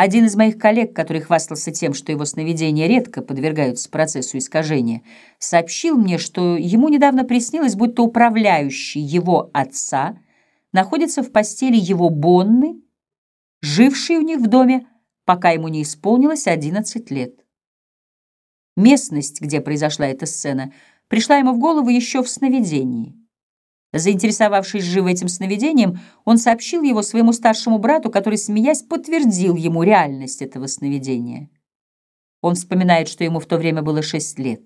Один из моих коллег, который хвастался тем, что его сновидения редко подвергаются процессу искажения, сообщил мне, что ему недавно приснилось, будто управляющий его отца находится в постели его Бонны, жившей у них в доме, пока ему не исполнилось 11 лет. Местность, где произошла эта сцена, пришла ему в голову еще в сновидении. Заинтересовавшись живо этим сновидением, он сообщил его своему старшему брату, который, смеясь, подтвердил ему реальность этого сновидения. Он вспоминает, что ему в то время было шесть лет.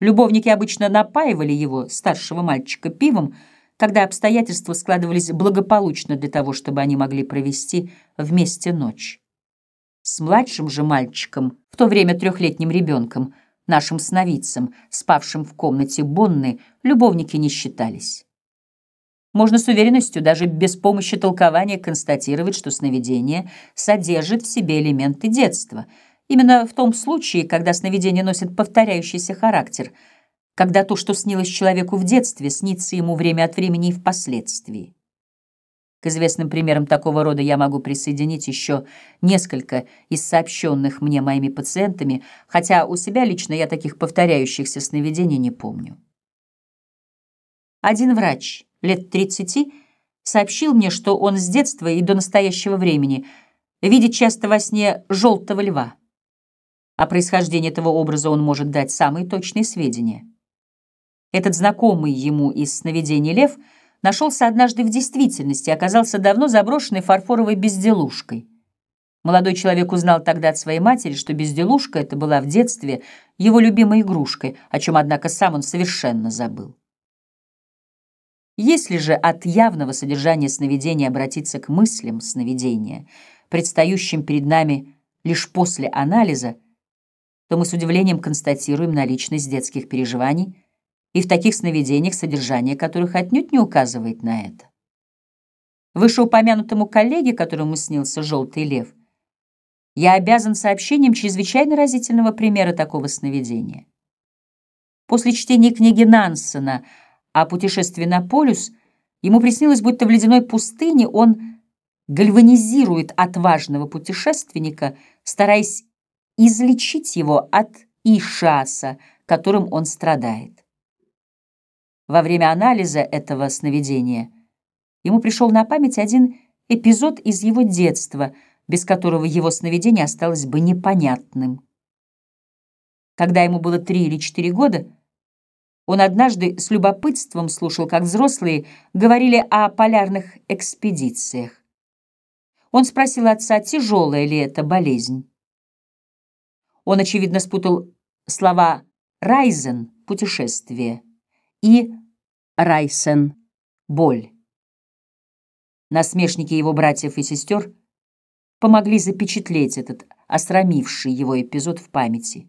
Любовники обычно напаивали его, старшего мальчика, пивом, когда обстоятельства складывались благополучно для того, чтобы они могли провести вместе ночь. С младшим же мальчиком, в то время трехлетним ребенком, нашим сновидцем, спавшим в комнате Бонны, любовники не считались. Можно с уверенностью, даже без помощи толкования, констатировать, что сновидение содержит в себе элементы детства. Именно в том случае, когда сновидение носит повторяющийся характер, когда то, что снилось человеку в детстве, снится ему время от времени и впоследствии. К известным примерам такого рода я могу присоединить еще несколько из сообщенных мне моими пациентами, хотя у себя лично я таких повторяющихся сновидений не помню. Один врач — лет 30, сообщил мне, что он с детства и до настоящего времени видит часто во сне желтого льва. О происхождении этого образа он может дать самые точные сведения. Этот знакомый ему из сновидений лев нашелся однажды в действительности и оказался давно заброшенной фарфоровой безделушкой. Молодой человек узнал тогда от своей матери, что безделушка это была в детстве его любимой игрушкой, о чем, однако, сам он совершенно забыл. Если же от явного содержания сновидения обратиться к мыслям сновидения, предстающим перед нами лишь после анализа, то мы с удивлением констатируем наличность детских переживаний и в таких сновидениях, содержание которых отнюдь не указывает на это. Вышеупомянутому коллеге, которому снился «желтый лев», я обязан сообщением чрезвычайно разительного примера такого сновидения. После чтения книги Нансена о путешествии на полюс, ему приснилось, будто в ледяной пустыне он гальванизирует отважного путешественника, стараясь излечить его от ишаса, которым он страдает. Во время анализа этого сновидения ему пришел на память один эпизод из его детства, без которого его сновидение осталось бы непонятным. Когда ему было три или четыре года, он однажды с любопытством слушал, как взрослые говорили о полярных экспедициях. Он спросил отца, тяжелая ли это болезнь. Он, очевидно, спутал слова «райзен» — путешествие и «райсен» — боль. Насмешники его братьев и сестер помогли запечатлеть этот осрамивший его эпизод в памяти.